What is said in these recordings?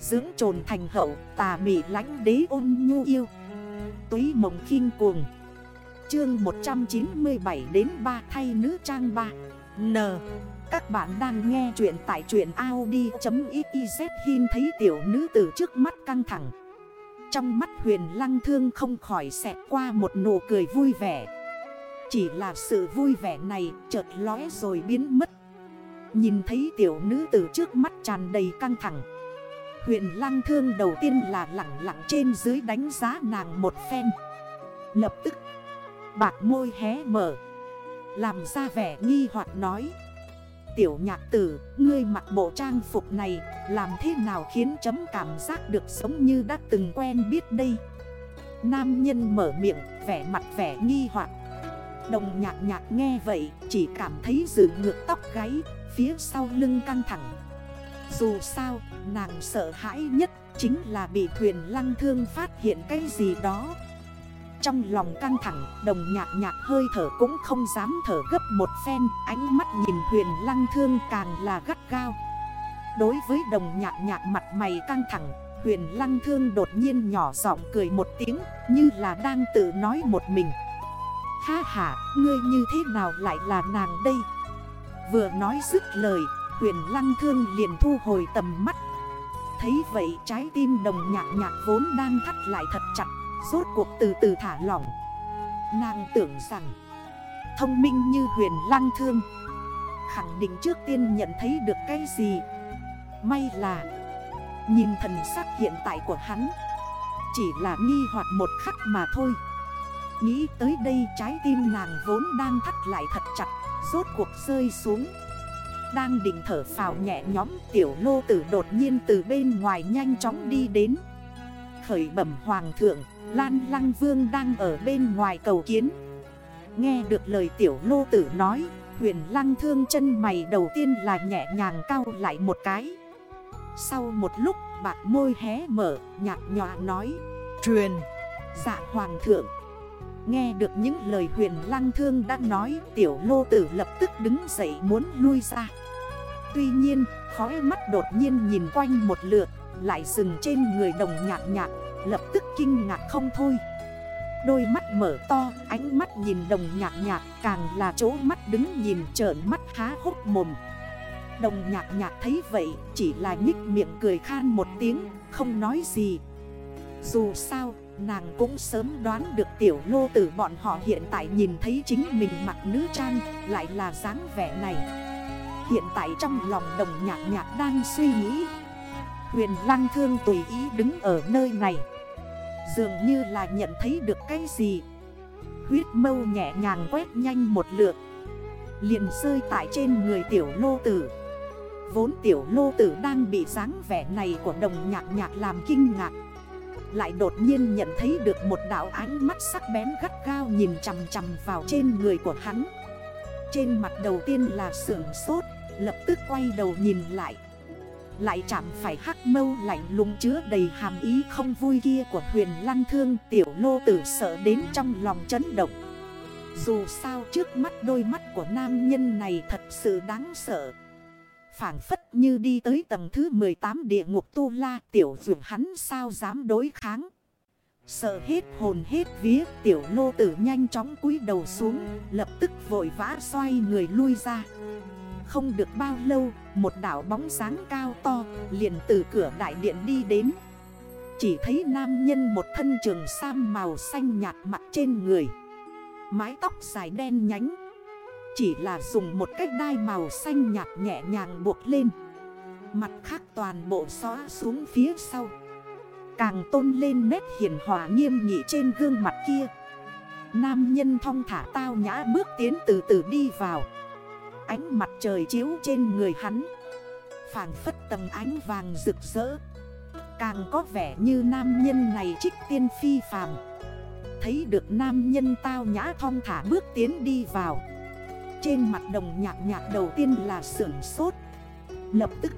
Dưỡng trồn thành hậu, tà mị lánh đế ôn nhu yêu. Túy mộng khinh cuồng. Chương 197 đến 3 thay nữ trang 3 N. Các bạn đang nghe chuyện tại truyện Audi.xyz Hin thấy tiểu nữ từ trước mắt căng thẳng. Trong mắt huyền lăng thương không khỏi xẹt qua một nụ cười vui vẻ. Chỉ là sự vui vẻ này chợt lóe rồi biến mất. Nhìn thấy tiểu nữ từ trước mắt tràn đầy căng thẳng Huyền lăng thương đầu tiên là lặng lặng trên dưới đánh giá nàng một phen. Lập tức Bạc môi hé mở Làm ra vẻ nghi hoặc nói. Tiểu nhạc tử, ngươi mặc bộ trang phục này Làm thế nào khiến chấm cảm giác được sống như đã từng quen biết đây? Nam nhân mở miệng, vẻ mặt vẻ nghi hoặc. Đồng nhạc nhạc nghe vậy Chỉ cảm thấy dự ngược tóc gáy Phía sau lưng căng thẳng. Dù sao, nàng sợ hãi nhất Chính là bị thuyền lăng thương phát hiện cái gì đó. Trong lòng căng thẳng Đồng nhạc nhạc hơi thở cũng không dám thở gấp một phen Ánh mắt nhìn huyền lăng thương càng là gắt gao. Đối với đồng nhạc nhạc mặt mày căng thẳng Huyền lăng thương đột nhiên nhỏ giọng cười một tiếng Như là đang tự nói một mình. Ha ha, ngươi như thế nào lại là nàng đây? Vừa nói dứt lời Huyền lăng thương liền thu hồi tầm mắt. Thấy vậy, trái tim đồng nhạc nhạc vốn đang thắt lại thật chặt, Rốt cuộc từ từ thả lỏng. Nàng tưởng rằng, Thông minh như huyền lăng thương, Khẳng định trước tiên nhận thấy được cái gì. May là, Nhìn thần sắc hiện tại của hắn, Chỉ là nghi hoặc một khắc mà thôi. Nghĩ tới đây, trái tim nàng vốn đang thắt lại thật chặt, Rốt cuộc rơi xuống. Đang định thở phào nhẹ nhóm Tiểu lô tử đột nhiên từ bên ngoài nhanh chóng đi đến. Khởi bẩm hoàng thượng, Lan lăng vương đang ở bên ngoài cầu kiến. Nghe được lời tiểu lô tử nói, Huyền lăng thương chân mày đầu tiên là nhẹ nhàng cao lại một cái. Sau một lúc bạc môi hé mở, nhạt nhòa nói, Truyền Dạ hoàng thượng. Nghe được những lời huyền lăng thương đã nói, Tiểu lô tử lập tức đứng dậy muốn lui ra. Tuy nhiên, khói mắt đột nhiên nhìn quanh một lượt, Lại dừng trên người đồng nhạc nhạc, Lập tức kinh ngạc không thôi. Đôi mắt mở to, ánh mắt nhìn đồng nhạc nhạc, Càng là chỗ mắt đứng nhìn trởn mắt há hốc mồm. Đồng nhạc nhạc thấy vậy, Chỉ là nhích miệng cười khan một tiếng, Không nói gì. Dù sao Nàng cũng sớm đoán được tiểu lô tử bọn họ hiện tại nhìn thấy chính mình mặc nữ trang Lại là dáng vẻ này. Hiện tại trong lòng đồng nhạc nhạc đang suy nghĩ. Huyền lăng thương tùy ý đứng ở nơi này. Dường như là nhận thấy được cái gì. Huyết mâu nhẹ nhàng quét nhanh một lượt. Liền rơi tại trên người tiểu lô tử. Vốn tiểu lô tử đang bị dáng vẻ này của đồng nhạc nhạc làm kinh ngạc lại đột nhiên nhận thấy được một đảo ánh mắt sắc bén gắt gao nhìn chằm chằm vào trên người của hắn. Trên mặt đầu tiên là sưởng sốt, Lập tức quay đầu nhìn lại. Lại chạm phải hắc mâu lạnh lùng chứa đầy hàm ý không vui kia của huyền lăng thương, Tiểu lô tử sợ đến trong lòng chấn động. Dù sao trước mắt đôi mắt của nam nhân này thật sự đáng sợ phản phất như đi tới tầng thứ 18 địa ngục tu la, tiểu dụng hắn sao dám đối kháng. Sợ hết hồn hết vía, tiểu lô tử nhanh chóng cúi đầu xuống, Lập tức vội vã xoay người lui ra Không được bao lâu, một đảo bóng sáng cao to liền từ cửa đại điện đi đến Chỉ thấy nam nhân một thân trường sam màu xanh nhạt mặt trên người, Mái tóc dài đen nhánh chỉ là dùng một cách đai màu xanh nhạt nhẹ nhàng buộc lên. Mặt khác toàn bộ xóa xuống phía sau. Càng tôn lên nét hiền hòa nghiêm nghị trên gương mặt kia. Nam nhân thong thả tao nhã bước tiến từ từ đi vào. Ánh mặt trời chiếu trên người hắn. Phản phất tầng ánh vàng rực rỡ. Càng có vẻ như nam nhân này trích tiên phi phàm. Thấy được nam nhân tao nhã thong thả bước tiến đi vào trên mặt đồng nhạc nhạc đầu tiên là sưởng sốt. Lập tức,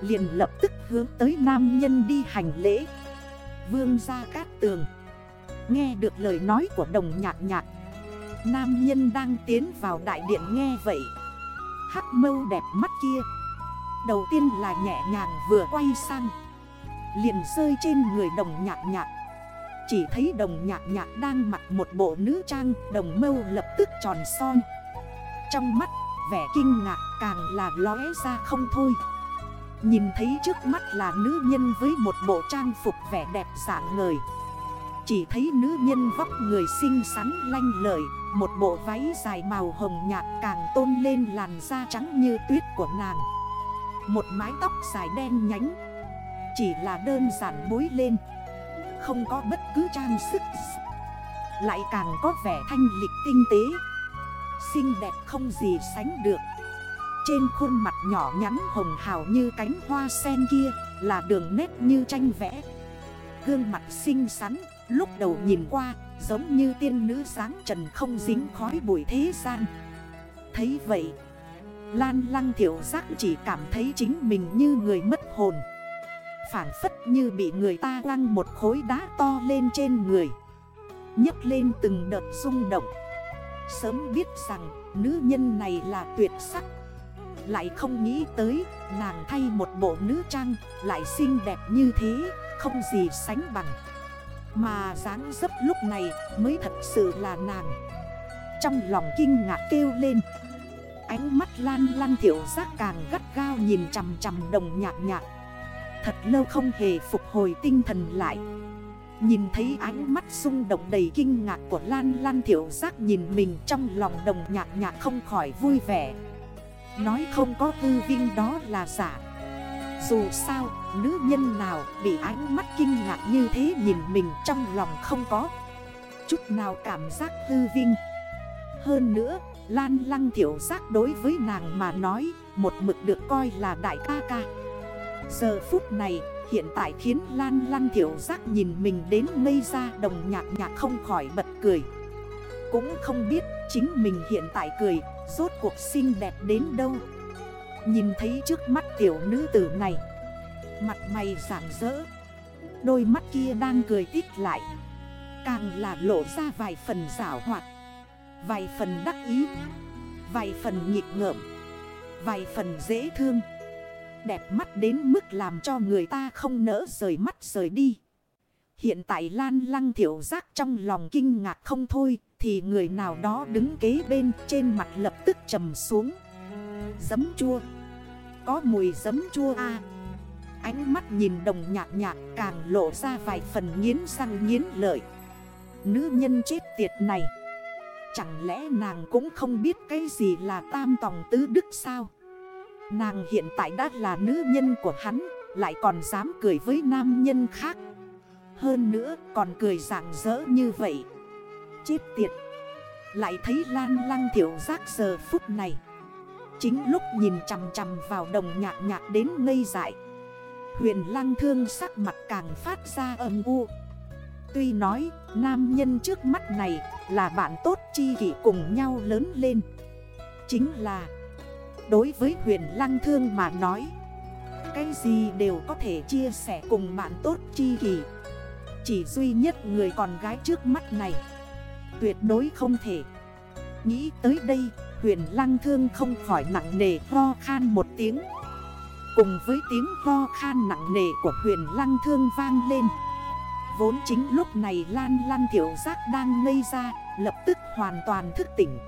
Liền lập tức hướng tới nam nhân đi hành lễ. Vương ra cát tường, Nghe được lời nói của đồng nhạc nhạc, Nam nhân đang tiến vào đại điện nghe vậy. Hắc mâu đẹp mắt kia, Đầu tiên là nhẹ nhàng vừa quay sang, Liền rơi trên người đồng nhạc nhạc. Chỉ thấy đồng nhạc nhạc đang mặc một bộ nữ trang Đồng mâu lập tức tròn son. Trong mắt, vẻ kinh ngạc càng là lóe ra không thôi. Nhìn thấy trước mắt là nữ nhân với một bộ trang phục vẻ đẹp dạng ngời. Chỉ thấy nữ nhân vóc người xinh xắn lanh lợi, Một bộ váy dài màu hồng nhạt càng tôn lên làn da trắng như tuyết của nàng. Một mái tóc dài đen nhánh, Chỉ là đơn giản bối lên, Không có bất cứ trang sức. Lại càng có vẻ thanh lịch tinh tế. Xinh đẹp không gì sánh được. Trên khuôn mặt nhỏ nhắn hồng hào như cánh hoa sen kia Là đường nét như tranh vẽ. Gương mặt xinh xắn, Lúc đầu nhìn qua, Giống như tiên nữ sáng trần không dính khói bụi thế gian. Thấy vậy, Lan lăng thiểu giác chỉ cảm thấy chính mình như người mất hồn. Phản phất như bị người ta lăng một khối đá to lên trên người. Nhấc lên từng đợt rung động. Sớm biết rằng, nữ nhân này là tuyệt sắc. Lại không nghĩ tới, nàng thay một bộ nữ trang, Lại xinh đẹp như thế, Không gì sánh bằng. Mà dáng dấp lúc này mới thật sự là nàng. Trong lòng kinh ngạc kêu lên. Ánh mắt lan lan thiểu giác càng gắt gao nhìn chằm chằm đồng nhạc nhạc. Thật lâu không hề phục hồi tinh thần lại. Nhìn thấy ánh mắt rung động đầy kinh ngạc của Lan Lan Thiểu Giác nhìn mình trong lòng đồng nhạc nhạc không khỏi vui vẻ. Nói không có tư vinh đó là giả. Dù sao, nữ nhân nào bị ánh mắt kinh ngạc như thế nhìn mình trong lòng không có Chút nào cảm giác tư vinh. Hơn nữa, Lan Lăng Thiểu Giác đối với nàng mà nói Một mực được coi là đại ca ca. Giờ phút này Hiện tại khiến Lan Lăng Thiểu Giác nhìn mình đến ngây ra đồng nhạc nhạc không khỏi bật cười. Cũng không biết chính mình hiện tại cười, Rốt cuộc xinh đẹp đến đâu. Nhìn thấy trước mắt tiểu nữ tử này, Mặt mày rạng rỡ. Đôi mắt kia đang cười tít lại. Càng là lộ ra vài phần rảo hoạt, Vài phần đắc ý, Vài phần nhịp ngợm, Vài phần dễ thương đẹp mắt đến mức làm cho người ta không nỡ rời mắt rời đi. Hiện tại Lan Lăng thiểu giác trong lòng kinh ngạc không thôi, Thì người nào đó đứng kế bên trên mặt lập tức trầm xuống. Giấm chua. Có mùi giấm chua a Ánh mắt nhìn đồng nhạc nhạc càng lộ ra vài phần nghiến răng nghiến lợi. Nữ nhân chết tiệt này. Chẳng lẽ nàng cũng không biết cái gì là tam tòng tứ đức sao? Nàng hiện tại đã là nữ nhân của hắn, Lại còn dám cười với nam nhân khác. Hơn nữa, còn cười rạng rỡ như vậy. Chết tiệt! Lại thấy lan lăng thiểu giác giờ phút này. Chính lúc nhìn chằm chằm vào đồng nhạc nhạc đến ngây dại. Huyền lăng thương sắc mặt càng phát ra âm u. Tuy nói, nam nhân trước mắt này là bạn tốt chi kỷ cùng nhau lớn lên. Chính là Đối với huyền lăng thương mà nói, Cái gì đều có thể chia sẻ cùng bạn tốt chi kỳ Chỉ duy nhất người con gái trước mắt này, Tuyệt đối không thể. Nghĩ tới đây, huyền lăng thương không khỏi nặng nề ho khan một tiếng. Cùng với tiếng ho khan nặng nề của huyền lăng thương vang lên, Vốn chính lúc này Lan Lan Thiểu Giác đang ngây ra, Lập tức hoàn toàn thức tỉnh.